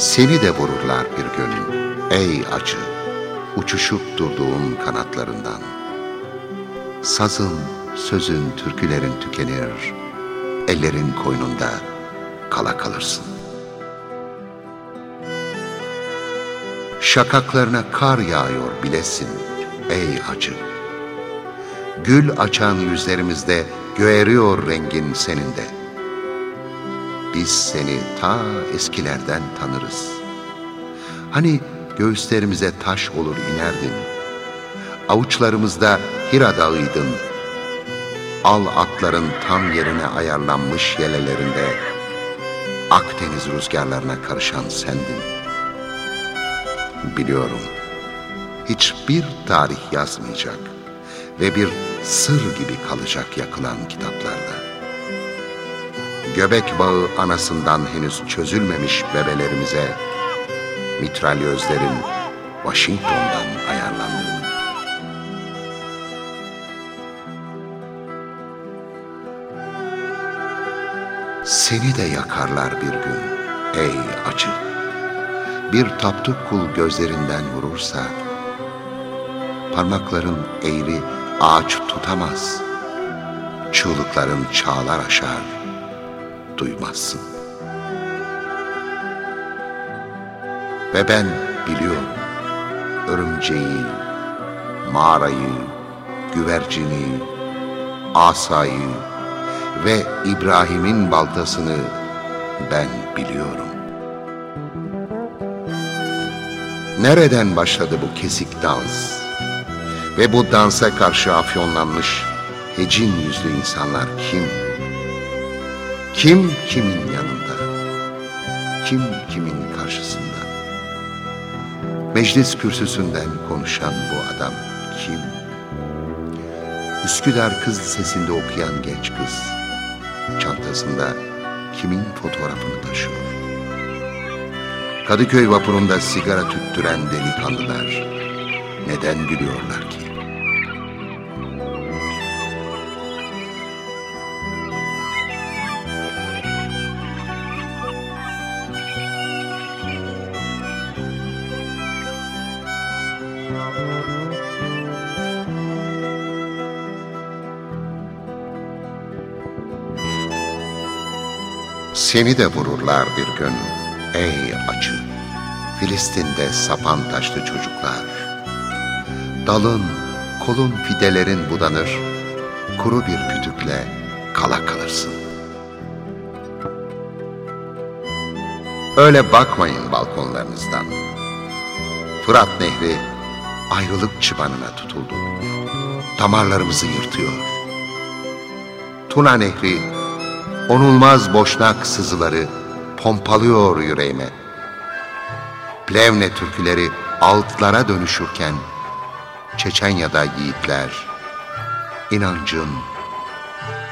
Seni de vururlar bir gün ey acı, uçuşup durduğun kanatlarından. Sazın, sözün, türkülerin tükenir, ellerin koynunda kala kalırsın. Şakaklarına kar yağıyor bilesin ey acı. Gül açan yüzlerimizde göğeriyor rengin senin de. Biz seni ta eskilerden tanırız. Hani göğüslerimize taş olur inerdin. Avuçlarımızda Hira dağıydın. Al atların tam yerine ayarlanmış yelelerinde Akdeniz rüzgarlarına karışan sendin. Biliyorum, hiçbir tarih yazmayacak ve bir sır gibi kalacak yakılan kitaplarda. Göbek bağı anasından henüz çözülmemiş bebelerimize mitralyözlerin Washington'dan ayarlandığını. Seni de yakarlar bir gün ey acı. Bir taptuk kul gözlerinden vurursa, parmakların eğri ağaç tutamaz. Çığlıkların çağlar aşar, duymazsın. Ve ben biliyorum örümceği, mağarayı, güvercini, asayı ve İbrahim'in baltasını ben biliyorum. Nereden başladı bu kesik dans? Ve bu dansa karşı afyonlanmış hecin yüzlü insanlar kim? Kim kimin yanında? Kim kimin karşısında? Meclis kürsüsünden konuşan bu adam kim? Üsküdar Kız Lisesi'nde okuyan genç kız çantasında kimin fotoğrafını taşıyor? Kadıköy vapurunda sigara tüttüren delikanlılar neden gülüyorlar ki? Seni de vururlar bir gün ey acı. Filistin'de sapan taşlı çocuklar. Dalın, kolun fidelerin budanır. Kuru bir kütükle kala kalırsın. Öyle bakmayın balkonlarınızdan. Fırat Nehri ayrılık çıbanına tutuldu. Damarlarımızı yırtıyor. Tuna Nehri onulmaz boşnak sızıları pompalıyor yüreğime. Plevne türküleri altlara dönüşürken Çeçenya'da yiğitler inancın,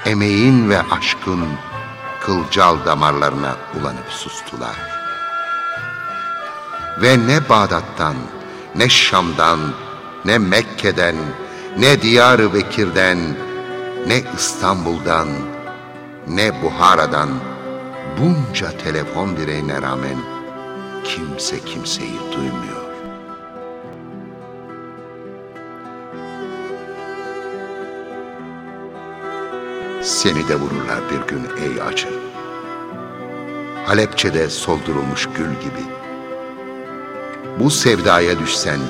emeğin ve aşkın kılcal damarlarına ulanıp sustular. Ve ne Bağdat'tan, ne Şam'dan, ne Mekke'den, ne Diyar-ı Bekir'den, ne İstanbul'dan, ne Buhara'dan bunca telefon direğine rağmen kimse kimseyi duymuyor. Seni de vururlar bir gün ey acı. Halepçe'de soldurulmuş gül gibi. Bu sevdaya düşsen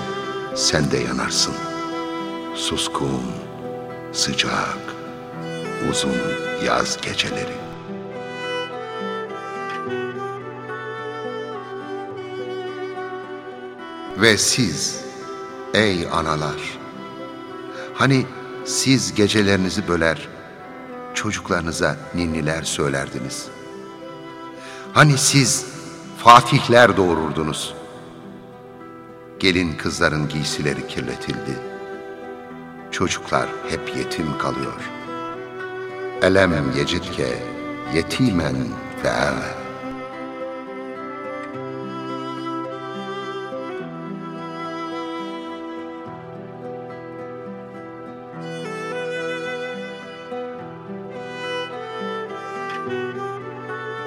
sen de yanarsın. Suskun, sıcak, uzun yaz geceleri. Ve siz ey analar, hani siz gecelerinizi böler, çocuklarınıza ninniler söylerdiniz. Hani siz fatihler doğururdunuz. Gelin kızların giysileri kirletildi. Çocuklar hep yetim kalıyor. Elem yecidke yetimen fe'ave.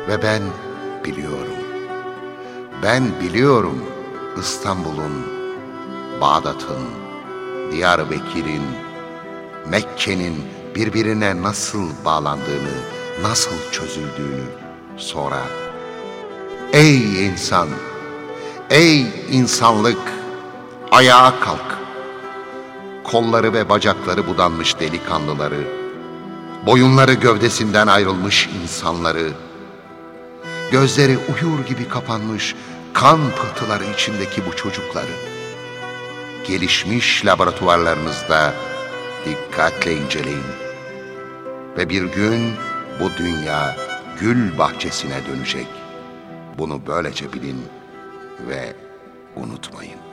Ve ben biliyorum. Ben biliyorum İstanbul'un, Bağdat'ın, Diyarbakır'ın, Mekke'nin birbirine nasıl bağlandığını, nasıl çözüldüğünü sonra. Ey insan, ey insanlık, ayağa kalk. Kolları ve bacakları budanmış delikanlıları, boyunları gövdesinden ayrılmış insanları, gözleri uyur gibi kapanmış kan pıhtıları içindeki bu çocukları, gelişmiş laboratuvarlarınızda dikkatle inceleyin. Ve bir gün bu dünya gül bahçesine dönecek. Bunu böylece bilin ve unutmayın.